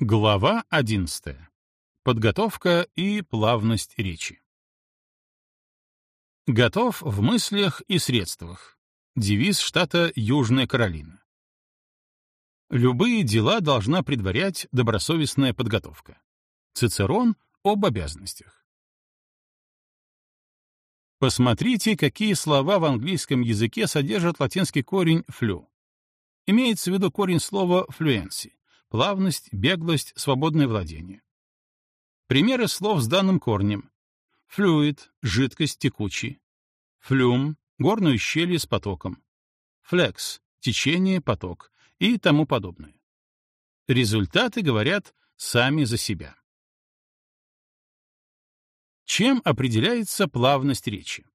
Глава 11. Подготовка и плавность речи. Готов в мыслях и средствах. Девиз штата Южная Каролина. Любые дела должна предварять добросовестная подготовка. Цицерон об обязанностях. Посмотрите, какие слова в английском языке содержат латинский корень «флю». Имеется в виду корень слова «fluency» плавность, беглость, свободное владение. Примеры слов с данным корнем. Флюид — жидкость, текучий. Флюм — горную щель с потоком. Флекс — течение, поток и тому подобное. Результаты говорят сами за себя. Чем определяется плавность речи?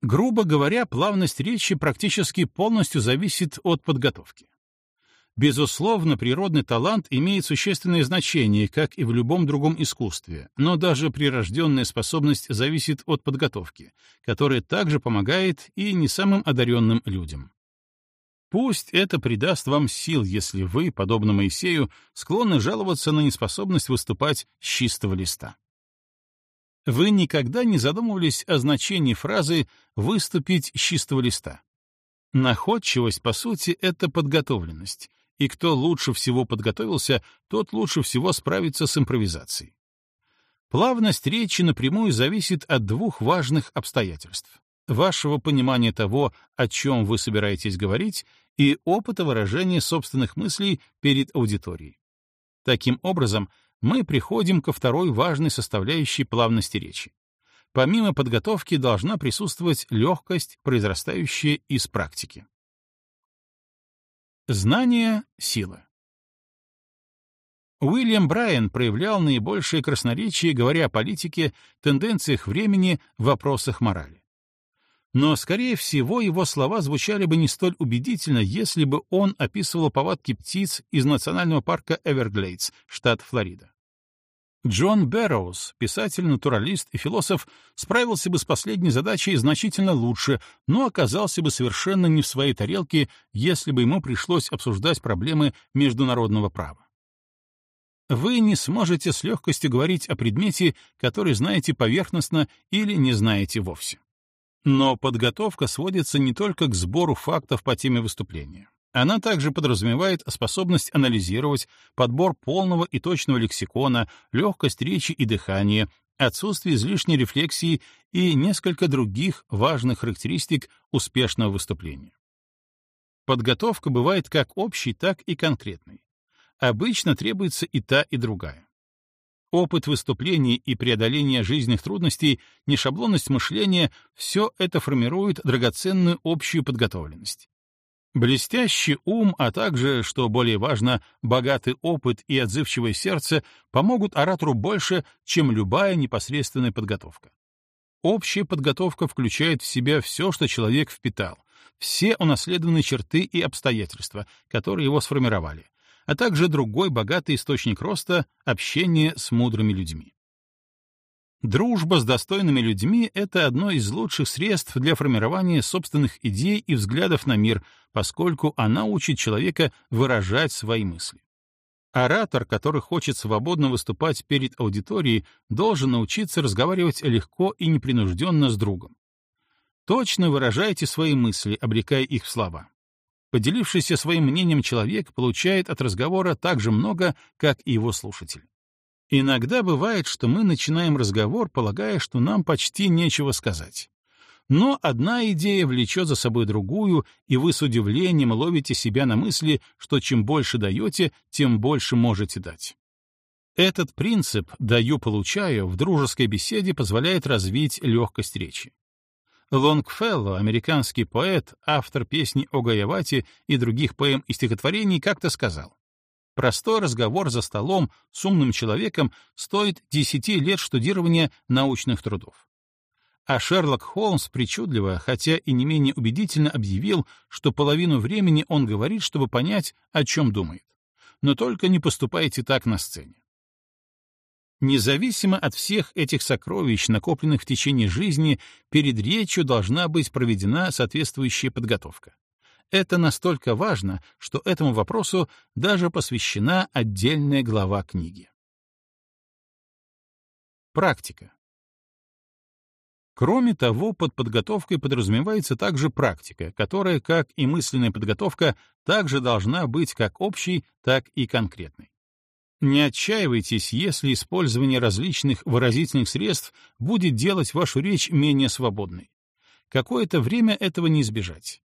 Грубо говоря, плавность речи практически полностью зависит от подготовки. Безусловно, природный талант имеет существенное значение, как и в любом другом искусстве, но даже прирожденная способность зависит от подготовки, которая также помогает и не самым одаренным людям. Пусть это придаст вам сил, если вы, подобно Моисею, склонны жаловаться на неспособность выступать с чистого листа. Вы никогда не задумывались о значении фразы «выступить с чистого листа»? Находчивость, по сути, — это подготовленность, и кто лучше всего подготовился, тот лучше всего справится с импровизацией. Плавность речи напрямую зависит от двух важных обстоятельств — вашего понимания того, о чем вы собираетесь говорить, и опыта выражения собственных мыслей перед аудиторией. Таким образом, мы приходим ко второй важной составляющей плавности речи. Помимо подготовки должна присутствовать легкость, произрастающая из практики. Знание — сила. Уильям Брайан проявлял наибольшее красноречие, говоря о политике, тенденциях времени, вопросах морали. Но, скорее всего, его слова звучали бы не столь убедительно, если бы он описывал повадки птиц из национального парка Эверглейдс, штат Флорида. Джон Бэрроуз, писатель-натуралист и философ, справился бы с последней задачей значительно лучше, но оказался бы совершенно не в своей тарелке, если бы ему пришлось обсуждать проблемы международного права. Вы не сможете с легкостью говорить о предмете, который знаете поверхностно или не знаете вовсе. Но подготовка сводится не только к сбору фактов по теме выступления. Она также подразумевает способность анализировать, подбор полного и точного лексикона, легкость речи и дыхания, отсутствие излишней рефлексии и несколько других важных характеристик успешного выступления. Подготовка бывает как общей, так и конкретной. Обычно требуется и та, и другая. Опыт выступлений и преодоления жизненных трудностей, нешаблонность мышления — все это формирует драгоценную общую подготовленность. Блестящий ум, а также, что более важно, богатый опыт и отзывчивое сердце помогут оратору больше, чем любая непосредственная подготовка. Общая подготовка включает в себя все, что человек впитал, все унаследованные черты и обстоятельства, которые его сформировали, а также другой богатый источник роста — общение с мудрыми людьми. Дружба с достойными людьми — это одно из лучших средств для формирования собственных идей и взглядов на мир, поскольку она учит человека выражать свои мысли. Оратор, который хочет свободно выступать перед аудиторией, должен научиться разговаривать легко и непринужденно с другом. Точно выражайте свои мысли, обрекая их в слова. Поделившийся своим мнением человек получает от разговора так же много, как и его слушатель. Иногда бывает, что мы начинаем разговор, полагая, что нам почти нечего сказать. Но одна идея влечет за собой другую, и вы с удивлением ловите себя на мысли, что чем больше даете, тем больше можете дать. Этот принцип «даю-получаю» в дружеской беседе позволяет развить легкость речи. Лонгфелло, американский поэт, автор песни о Гаявате и других поэм и стихотворений, как-то сказал Простой разговор за столом с умным человеком стоит 10 лет штудирования научных трудов. А Шерлок Холмс причудливо, хотя и не менее убедительно объявил, что половину времени он говорит, чтобы понять, о чем думает. Но только не поступайте так на сцене. Независимо от всех этих сокровищ, накопленных в течение жизни, перед речью должна быть проведена соответствующая подготовка. Это настолько важно, что этому вопросу даже посвящена отдельная глава книги. Практика. Кроме того, под подготовкой подразумевается также практика, которая, как и мысленная подготовка, также должна быть как общей, так и конкретной. Не отчаивайтесь, если использование различных выразительных средств будет делать вашу речь менее свободной. Какое-то время этого не избежать.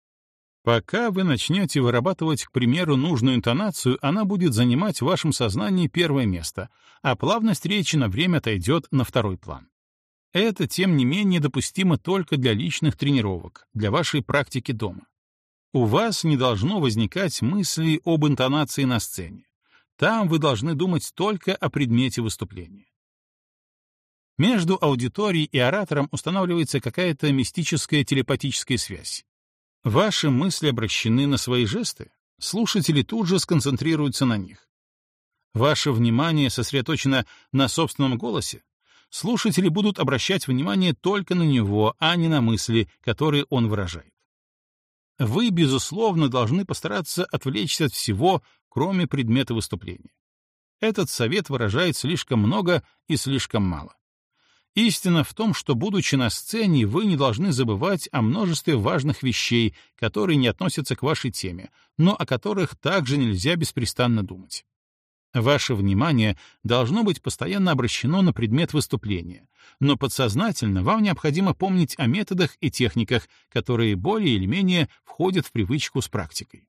Пока вы начнете вырабатывать, к примеру, нужную интонацию, она будет занимать в вашем сознании первое место, а плавность речи на время отойдет на второй план. Это, тем не менее, допустимо только для личных тренировок, для вашей практики дома. У вас не должно возникать мысли об интонации на сцене. Там вы должны думать только о предмете выступления. Между аудиторией и оратором устанавливается какая-то мистическая телепатическая связь. Ваши мысли обращены на свои жесты, слушатели тут же сконцентрируются на них. Ваше внимание сосредоточено на собственном голосе, слушатели будут обращать внимание только на него, а не на мысли, которые он выражает. Вы, безусловно, должны постараться отвлечься от всего, кроме предмета выступления. Этот совет выражает слишком много и слишком мало. Истина в том, что, будучи на сцене, вы не должны забывать о множестве важных вещей, которые не относятся к вашей теме, но о которых также нельзя беспрестанно думать. Ваше внимание должно быть постоянно обращено на предмет выступления, но подсознательно вам необходимо помнить о методах и техниках, которые более или менее входят в привычку с практикой.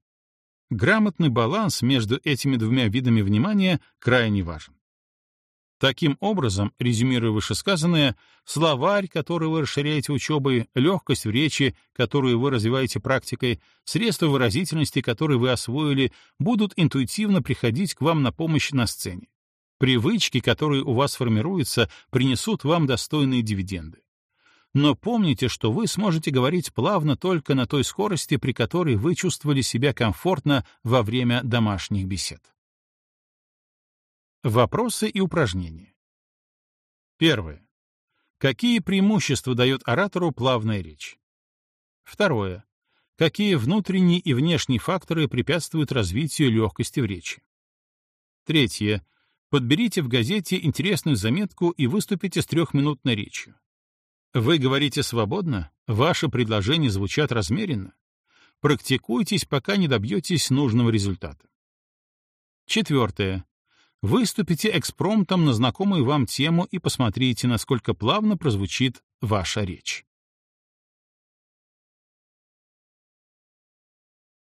Грамотный баланс между этими двумя видами внимания крайне важен. Таким образом, резюмируя вышесказанное, словарь, который вы расширяете учебой, легкость в речи, которую вы развиваете практикой, средства выразительности, которые вы освоили, будут интуитивно приходить к вам на помощь на сцене. Привычки, которые у вас формируются, принесут вам достойные дивиденды. Но помните, что вы сможете говорить плавно только на той скорости, при которой вы чувствовали себя комфортно во время домашних бесед. Вопросы и упражнения. Первое. Какие преимущества дает оратору плавная речь? Второе. Какие внутренние и внешние факторы препятствуют развитию легкости в речи? Третье. Подберите в газете интересную заметку и выступите с трехминутной речью. Вы говорите свободно, ваши предложения звучат размеренно. Практикуйтесь, пока не добьетесь нужного результата. Четвертое. Выступите экспромтом на знакомую вам тему и посмотрите, насколько плавно прозвучит ваша речь.